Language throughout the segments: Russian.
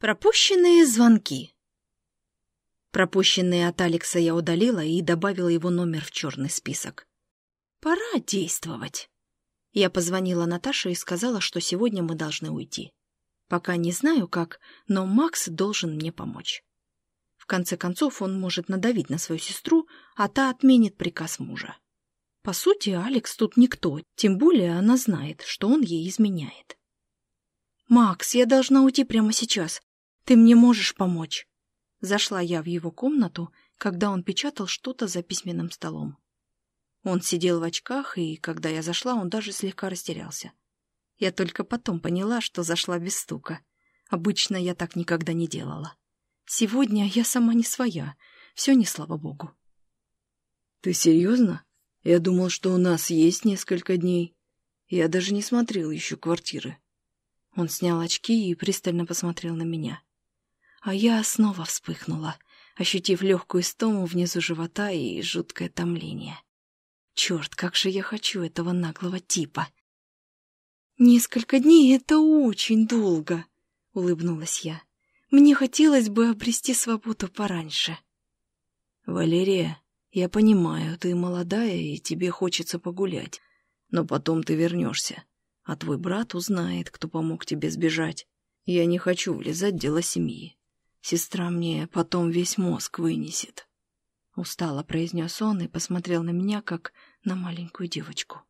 Пропущенные звонки. Пропущенные от Алекса я удалила и добавила его номер в черный список. Пора действовать. Я позвонила Наташе и сказала, что сегодня мы должны уйти. Пока не знаю как, но Макс должен мне помочь. В конце концов, он может надавить на свою сестру, а та отменит приказ мужа. По сути, Алекс тут никто, тем более она знает, что он ей изменяет. «Макс, я должна уйти прямо сейчас. Ты мне можешь помочь?» Зашла я в его комнату, когда он печатал что-то за письменным столом. Он сидел в очках, и, когда я зашла, он даже слегка растерялся. Я только потом поняла, что зашла без стука. Обычно я так никогда не делала. Сегодня я сама не своя, все не слава богу. «Ты серьезно? Я думал, что у нас есть несколько дней. Я даже не смотрел еще квартиры». Он снял очки и пристально посмотрел на меня. А я снова вспыхнула, ощутив легкую стому внизу живота и жуткое томление. Черт, как же я хочу этого наглого типа! «Несколько дней — это очень долго», — улыбнулась я. «Мне хотелось бы обрести свободу пораньше». «Валерия, я понимаю, ты молодая, и тебе хочется погулять. Но потом ты вернешься, а твой брат узнает, кто помог тебе сбежать. Я не хочу влезать в дела семьи. Сестра мне потом весь мозг вынесет. Устало произнес он и посмотрел на меня, как на маленькую девочку.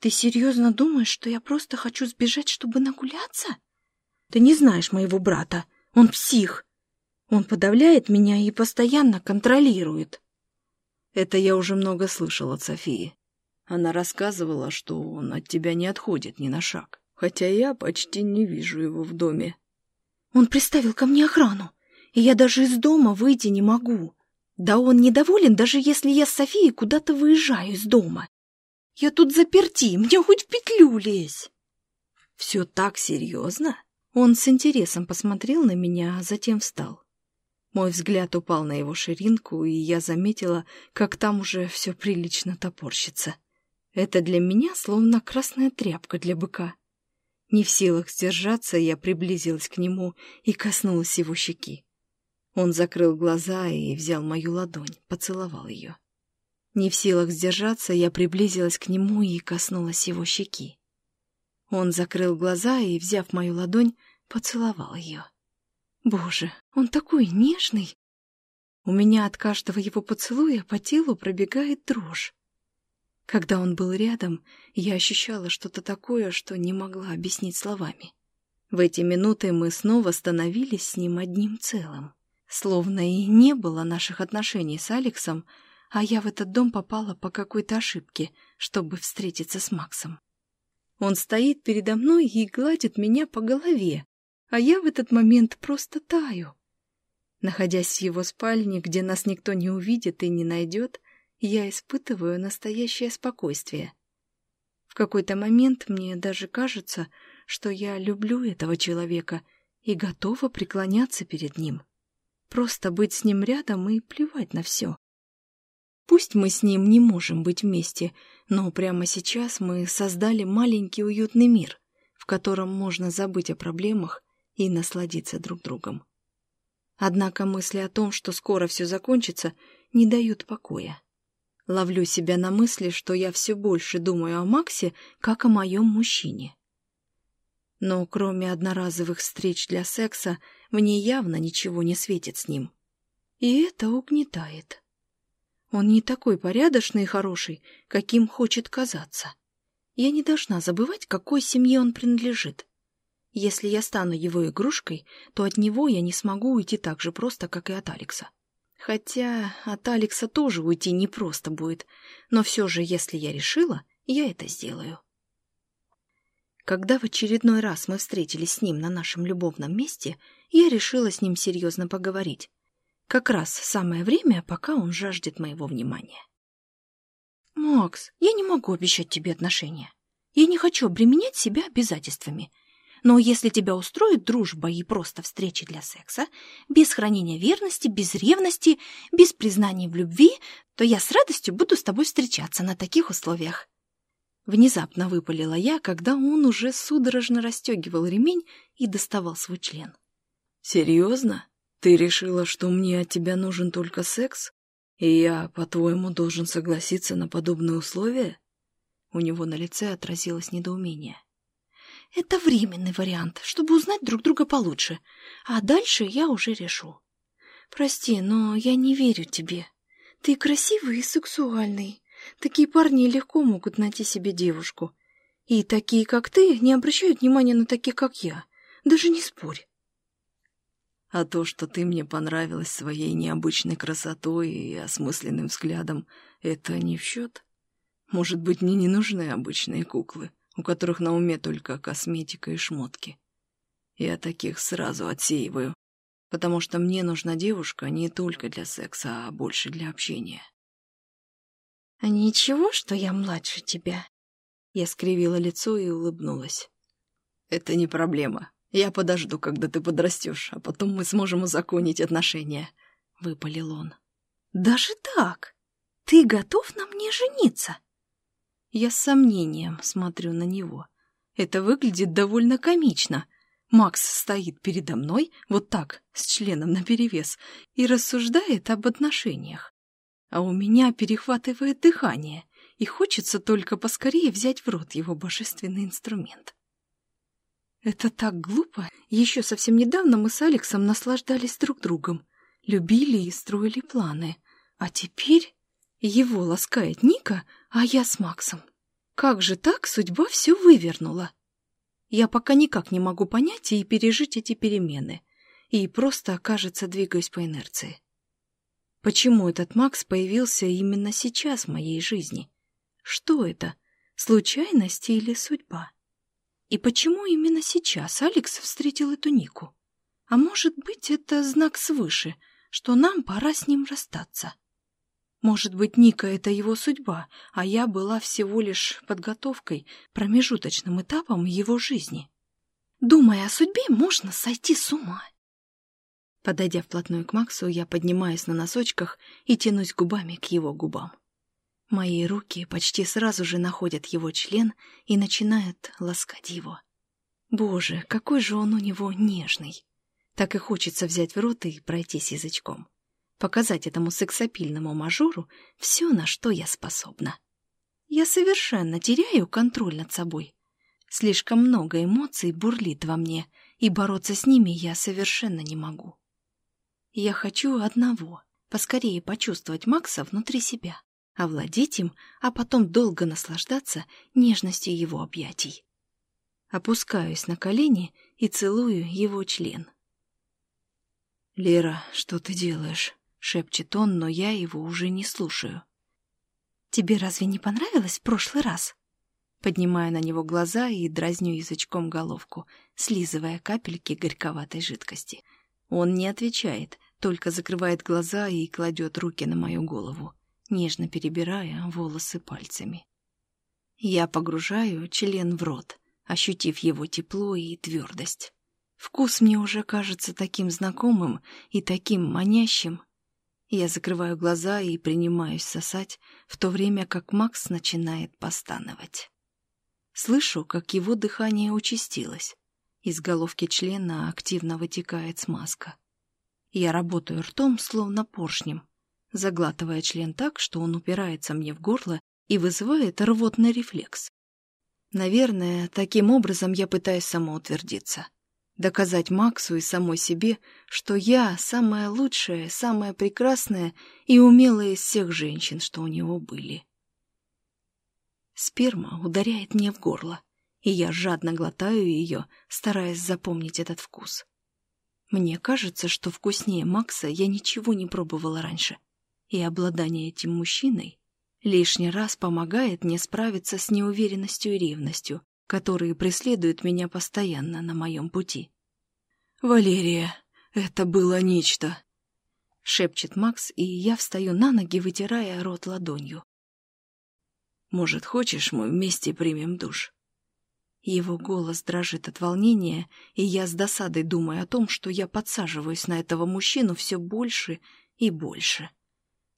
«Ты серьезно думаешь, что я просто хочу сбежать, чтобы нагуляться? Ты не знаешь моего брата. Он псих. Он подавляет меня и постоянно контролирует». Это я уже много слышал от Софии. Она рассказывала, что он от тебя не отходит ни на шаг, хотя я почти не вижу его в доме. Он приставил ко мне охрану, и я даже из дома выйти не могу. Да он недоволен, даже если я с Софией куда-то выезжаю из дома. Я тут заперти, мне хоть в петлю лезь. Все так серьезно? Он с интересом посмотрел на меня, а затем встал. Мой взгляд упал на его ширинку, и я заметила, как там уже все прилично топорщится. Это для меня словно красная тряпка для быка. Не в силах сдержаться, я приблизилась к нему и коснулась его щеки. Он закрыл глаза и взял мою ладонь, поцеловал ее. Не в силах сдержаться, я приблизилась к нему и коснулась его щеки. Он закрыл глаза и, взяв мою ладонь, поцеловал ее. Боже, он такой нежный! У меня от каждого его поцелуя по телу пробегает дрожь. Когда он был рядом, я ощущала что-то такое, что не могла объяснить словами. В эти минуты мы снова становились с ним одним целым. Словно и не было наших отношений с Алексом, а я в этот дом попала по какой-то ошибке, чтобы встретиться с Максом. Он стоит передо мной и гладит меня по голове, а я в этот момент просто таю. Находясь в его спальне, где нас никто не увидит и не найдет, я испытываю настоящее спокойствие. В какой-то момент мне даже кажется, что я люблю этого человека и готова преклоняться перед ним. Просто быть с ним рядом и плевать на все. Пусть мы с ним не можем быть вместе, но прямо сейчас мы создали маленький уютный мир, в котором можно забыть о проблемах и насладиться друг другом. Однако мысли о том, что скоро все закончится, не дают покоя. Ловлю себя на мысли, что я все больше думаю о Максе, как о моем мужчине. Но кроме одноразовых встреч для секса, мне явно ничего не светит с ним. И это угнетает. Он не такой порядочный и хороший, каким хочет казаться. Я не должна забывать, какой семье он принадлежит. Если я стану его игрушкой, то от него я не смогу уйти так же просто, как и от Алекса. Хотя от Алекса тоже уйти непросто будет, но все же, если я решила, я это сделаю. Когда в очередной раз мы встретились с ним на нашем любовном месте, я решила с ним серьезно поговорить. Как раз самое время, пока он жаждет моего внимания. «Макс, я не могу обещать тебе отношения. Я не хочу обременять себя обязательствами. Но если тебя устроит дружба и просто встречи для секса, без хранения верности, без ревности, без признания в любви, то я с радостью буду с тобой встречаться на таких условиях. Внезапно выпалила я, когда он уже судорожно расстегивал ремень и доставал свой член. «Серьезно? Ты решила, что мне от тебя нужен только секс? И я, по-твоему, должен согласиться на подобные условия?» У него на лице отразилось недоумение. «Это временный вариант, чтобы узнать друг друга получше, а дальше я уже решу. Прости, но я не верю тебе. Ты красивый и сексуальный, Такие парни легко могут найти себе девушку. И такие, как ты, не обращают внимания на таких, как я. Даже не спорь. А то, что ты мне понравилась своей необычной красотой и осмысленным взглядом, это не в счет? Может быть, мне не нужны обычные куклы, у которых на уме только косметика и шмотки. Я таких сразу отсеиваю, потому что мне нужна девушка не только для секса, а больше для общения. «А ничего, что я младше тебя?» Я скривила лицо и улыбнулась. «Это не проблема. Я подожду, когда ты подрастешь, а потом мы сможем узаконить отношения», — выпалил он. «Даже так? Ты готов на мне жениться?» Я с сомнением смотрю на него. Это выглядит довольно комично. Макс стоит передо мной, вот так, с членом наперевес, и рассуждает об отношениях а у меня перехватывает дыхание, и хочется только поскорее взять в рот его божественный инструмент. Это так глупо. Еще совсем недавно мы с Алексом наслаждались друг другом, любили и строили планы. А теперь его ласкает Ника, а я с Максом. Как же так судьба все вывернула? Я пока никак не могу понять и пережить эти перемены, и просто, кажется, двигаюсь по инерции. Почему этот Макс появился именно сейчас в моей жизни? Что это? Случайность или судьба? И почему именно сейчас Алекс встретил эту Нику? А может быть, это знак свыше, что нам пора с ним расстаться? Может быть, Ника — это его судьба, а я была всего лишь подготовкой, промежуточным этапом его жизни. Думая о судьбе, можно сойти с ума. Подойдя вплотную к Максу, я поднимаюсь на носочках и тянусь губами к его губам. Мои руки почти сразу же находят его член и начинают ласкать его. Боже, какой же он у него нежный! Так и хочется взять в рот и пройтись язычком. Показать этому сексапильному мажору все, на что я способна. Я совершенно теряю контроль над собой. Слишком много эмоций бурлит во мне, и бороться с ними я совершенно не могу. Я хочу одного — поскорее почувствовать Макса внутри себя, овладеть им, а потом долго наслаждаться нежностью его объятий. Опускаюсь на колени и целую его член. «Лера, что ты делаешь?» — шепчет он, но я его уже не слушаю. «Тебе разве не понравилось в прошлый раз?» Поднимаю на него глаза и дразню язычком головку, слизывая капельки горьковатой жидкости. Он не отвечает, только закрывает глаза и кладет руки на мою голову, нежно перебирая волосы пальцами. Я погружаю член в рот, ощутив его тепло и твердость. Вкус мне уже кажется таким знакомым и таким манящим. Я закрываю глаза и принимаюсь сосать, в то время как Макс начинает постановать. Слышу, как его дыхание участилось. Из головки члена активно вытекает смазка. Я работаю ртом, словно поршнем, заглатывая член так, что он упирается мне в горло и вызывает рвотный рефлекс. Наверное, таким образом я пытаюсь самоутвердиться. Доказать Максу и самой себе, что я самая лучшая, самая прекрасная и умелая из всех женщин, что у него были. Сперма ударяет мне в горло, и я жадно глотаю ее, стараясь запомнить этот вкус. Мне кажется, что вкуснее Макса я ничего не пробовала раньше. И обладание этим мужчиной лишний раз помогает мне справиться с неуверенностью и ревностью, которые преследуют меня постоянно на моем пути. «Валерия, это было нечто!» — шепчет Макс, и я встаю на ноги, вытирая рот ладонью. «Может, хочешь, мы вместе примем душ?» Его голос дрожит от волнения, и я с досадой думаю о том, что я подсаживаюсь на этого мужчину все больше и больше.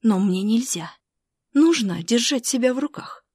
Но мне нельзя. Нужно держать себя в руках.